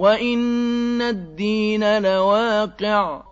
وَإِنَّ الدِّينَ لَوَاقِعٌ